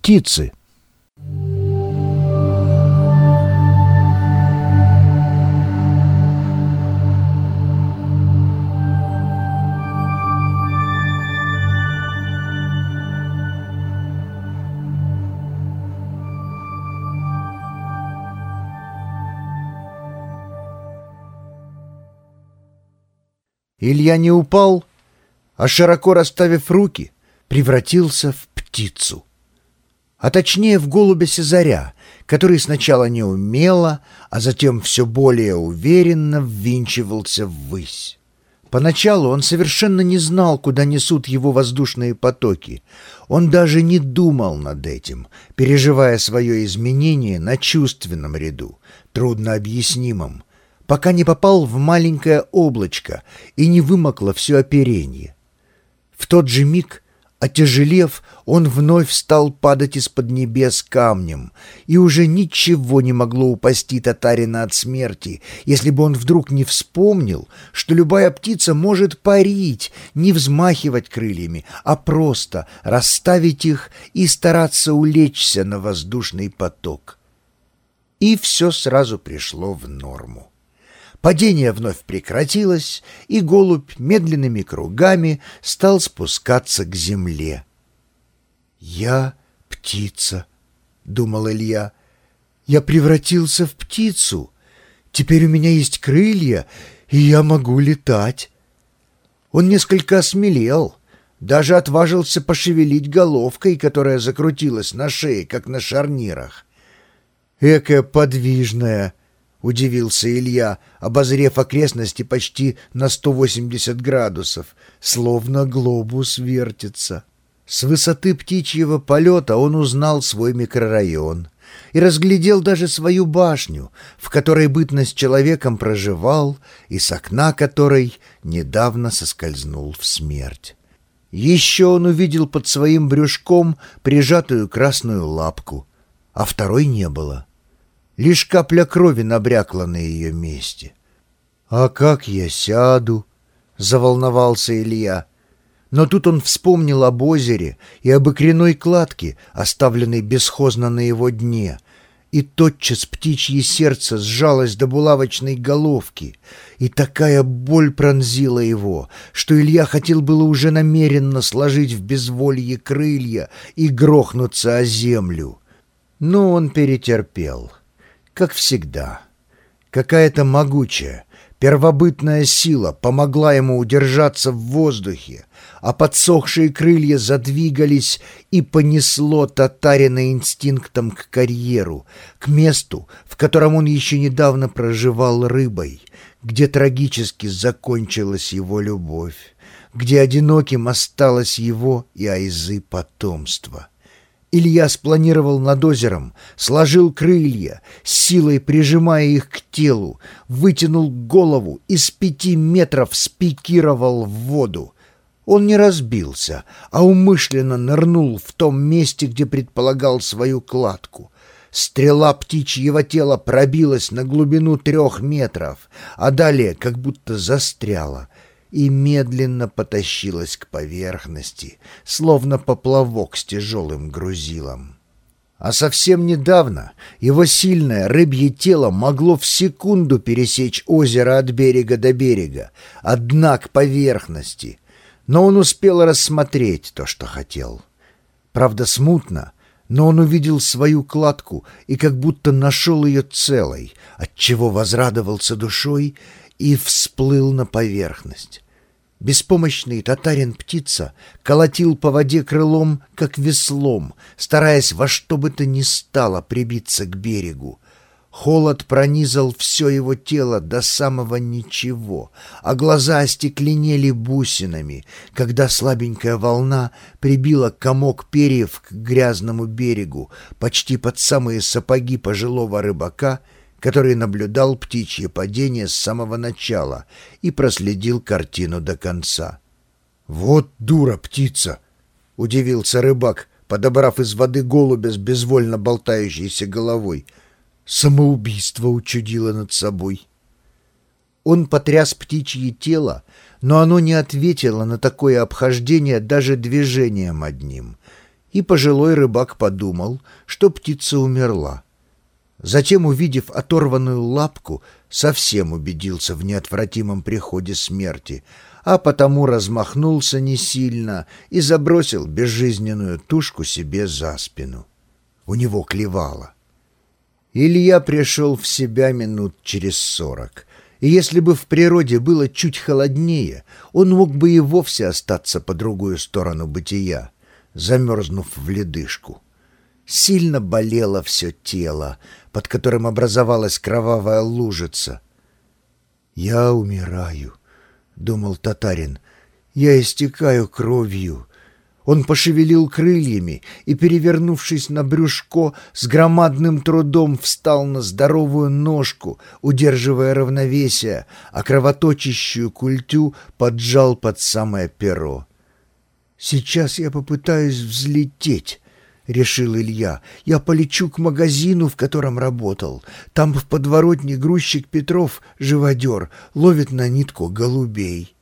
Птицы. Илья не упал, а широко расставив руки, превратился в птицу. А точнее в голубя Сезаря, который сначала неумело, а затем все более уверенно ввинчивался ввысь. Поначалу он совершенно не знал, куда несут его воздушные потоки. Он даже не думал над этим, переживая свое изменение на чувственном ряду, трудно объяснимом, пока не попал в маленькое облачко и не вымокло все оперение. В тот же миг, отяжелев, он вновь стал падать из-под небес камнем, и уже ничего не могло упасти татарина от смерти, если бы он вдруг не вспомнил, что любая птица может парить, не взмахивать крыльями, а просто расставить их и стараться улечься на воздушный поток. И все сразу пришло в норму. Падение вновь прекратилось, и голубь медленными кругами стал спускаться к земле. «Я птица», — думал Илья. «Я превратился в птицу. Теперь у меня есть крылья, и я могу летать». Он несколько осмелел, даже отважился пошевелить головкой, которая закрутилась на шее, как на шарнирах. «Экая подвижная», — удивился Илья, обозрев окрестности почти на 180 градусов, словно глобус вертится. С высоты птичьего полета он узнал свой микрорайон и разглядел даже свою башню, в которой бытность человеком проживал и с окна которой недавно соскользнул в смерть. Еще он увидел под своим брюшком прижатую красную лапку, а второй не было. Лишь капля крови набрякла на ее месте. «А как я сяду?» — заволновался Илья. Но тут он вспомнил об озере и об икряной кладке, оставленной бесхозно на его дне, и тотчас птичье сердце сжалось до булавочной головки, и такая боль пронзила его, что Илья хотел было уже намеренно сложить в безволье крылья и грохнуться о землю. Но он перетерпел как всегда. Какая-то могучая, первобытная сила помогла ему удержаться в воздухе, а подсохшие крылья задвигались и понесло татарина инстинктом к карьеру, к месту, в котором он еще недавно проживал рыбой, где трагически закончилась его любовь, где одиноким осталось его и Айзы потомство. Илья спланировал над озером, сложил крылья, силой прижимая их к телу, вытянул голову и с пяти метров спикировал в воду. Он не разбился, а умышленно нырнул в том месте, где предполагал свою кладку. Стрела птичьего тела пробилась на глубину трех метров, а далее как будто застряла — и медленно потащилась к поверхности, словно поплавок с тяжелым грузилом. А совсем недавно его сильное рыбье тело могло в секунду пересечь озеро от берега до берега, от дна к поверхности, но он успел рассмотреть то, что хотел. Правда, смутно, но он увидел свою кладку и как будто нашел ее целой, отчего возрадовался душой и всплыл на поверхность. Беспомощный татарин-птица колотил по воде крылом, как веслом, стараясь во что бы то ни стало прибиться к берегу. Холод пронизал все его тело до самого ничего, а глаза остекленели бусинами, когда слабенькая волна прибила комок перьев к грязному берегу, почти под самые сапоги пожилого рыбака — который наблюдал птичье падение с самого начала и проследил картину до конца. «Вот дура птица!» — удивился рыбак, подобрав из воды голубя с безвольно болтающейся головой. Самоубийство учудило над собой. Он потряс птичье тело, но оно не ответило на такое обхождение даже движением одним. И пожилой рыбак подумал, что птица умерла. Затем, увидев оторванную лапку, совсем убедился в неотвратимом приходе смерти, а потому размахнулся не сильно и забросил безжизненную тушку себе за спину. У него клевало. Илья пришел в себя минут через сорок, и если бы в природе было чуть холоднее, он мог бы и вовсе остаться по другую сторону бытия, замерзнув в ледышку. Сильно болело все тело, под которым образовалась кровавая лужица. «Я умираю», — думал татарин, — «я истекаю кровью». Он пошевелил крыльями и, перевернувшись на брюшко, с громадным трудом встал на здоровую ножку, удерживая равновесие, а кровоточащую культю поджал под самое перо. «Сейчас я попытаюсь взлететь», — решил Илья. «Я полечу к магазину, в котором работал. Там в подворотне грузчик Петров, живодер, ловит на нитку голубей».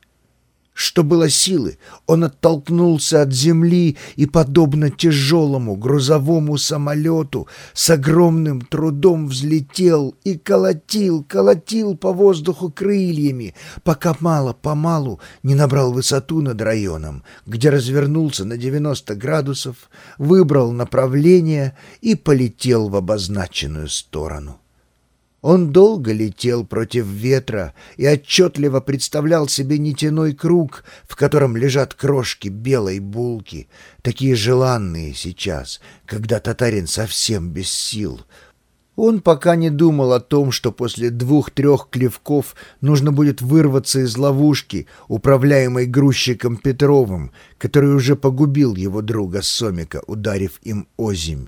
Что было силы, он оттолкнулся от земли и, подобно тяжелому грузовому самолету, с огромным трудом взлетел и колотил, колотил по воздуху крыльями, пока мало-помалу не набрал высоту над районом, где развернулся на 90 градусов, выбрал направление и полетел в обозначенную сторону. Он долго летел против ветра и отчетливо представлял себе нитяной круг, в котором лежат крошки белой булки, такие желанные сейчас, когда татарин совсем без сил. Он пока не думал о том, что после двух-трех клевков нужно будет вырваться из ловушки, управляемой грузчиком Петровым, который уже погубил его друга Сомика, ударив им озимь.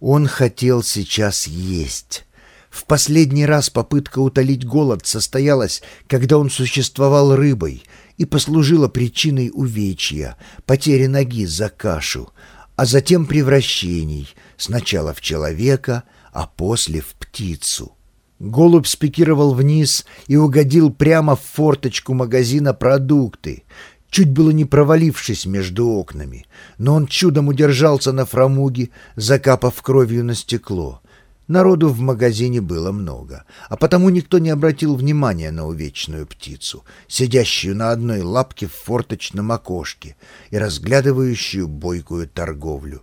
Он хотел сейчас есть. В последний раз попытка утолить голод состоялась, когда он существовал рыбой и послужила причиной увечья, потери ноги за кашу, а затем превращений, сначала в человека, а после в птицу. Голубь спикировал вниз и угодил прямо в форточку магазина продукты, чуть было не провалившись между окнами, но он чудом удержался на фрамуге, закапав кровью на стекло. Народу в магазине было много, а потому никто не обратил внимания на увечную птицу, сидящую на одной лапке в форточном окошке и разглядывающую бойкую торговлю.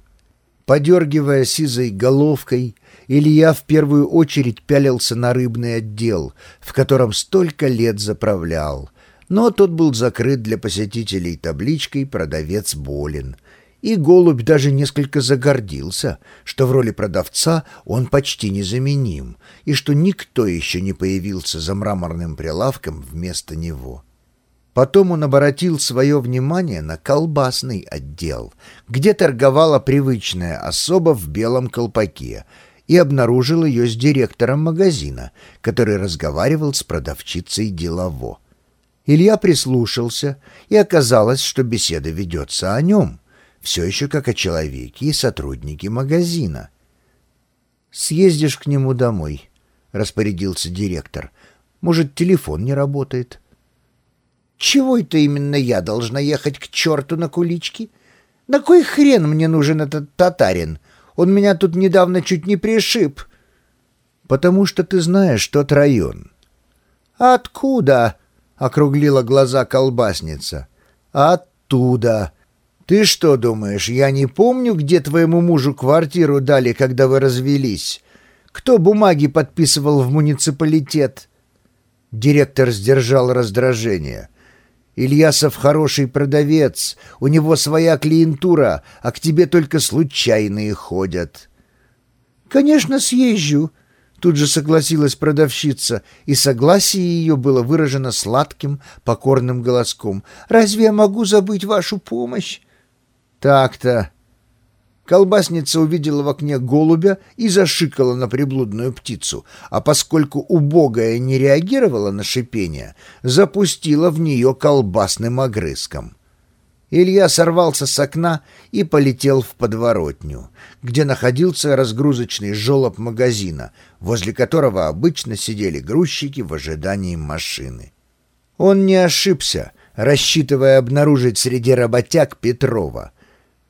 Подергивая сизой головкой, Илья в первую очередь пялился на рыбный отдел, в котором столько лет заправлял, но тот был закрыт для посетителей табличкой «Продавец болен», и голубь даже несколько загордился, что в роли продавца он почти незаменим, и что никто еще не появился за мраморным прилавком вместо него. Потом он обратил свое внимание на колбасный отдел, где торговала привычная особа в белом колпаке, и обнаружил ее с директором магазина, который разговаривал с продавщицей делово. Илья прислушался, и оказалось, что беседа ведется о нем — все еще как о человеке и сотруднике магазина. «Съездишь к нему домой», — распорядился директор. «Может, телефон не работает?» «Чего это именно я должна ехать к черту на кулички? На кой хрен мне нужен этот татарин? Он меня тут недавно чуть не пришиб». «Потому что ты знаешь тот район». «Откуда?» — округлила глаза колбасница. «Оттуда», ты что думаешь, я не помню, где твоему мужу квартиру дали, когда вы развелись? Кто бумаги подписывал в муниципалитет?» Директор сдержал раздражение. «Ильясов хороший продавец, у него своя клиентура, а к тебе только случайные ходят». «Конечно, съезжу», — тут же согласилась продавщица, и согласие ее было выражено сладким, покорным голоском. «Разве я могу забыть вашу помощь?» Так-то. Колбасница увидела в окне голубя и зашикала на приблудную птицу, а поскольку убогая не реагировала на шипение, запустила в нее колбасным огрызком. Илья сорвался с окна и полетел в подворотню, где находился разгрузочный жолоб магазина, возле которого обычно сидели грузчики в ожидании машины. Он не ошибся, рассчитывая обнаружить среди работяг Петрова —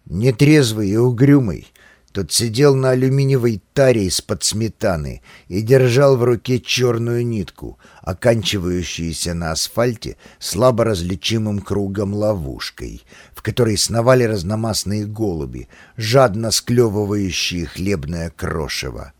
Нетрезвый и угрюмый, тот сидел на алюминиевой таре из-под сметаны и держал в руке черную нитку, оканчивающуюся на асфальте слабо различимым кругом ловушкой, в которой сновали разномастные голуби, жадно склевывающие хлебное крошево.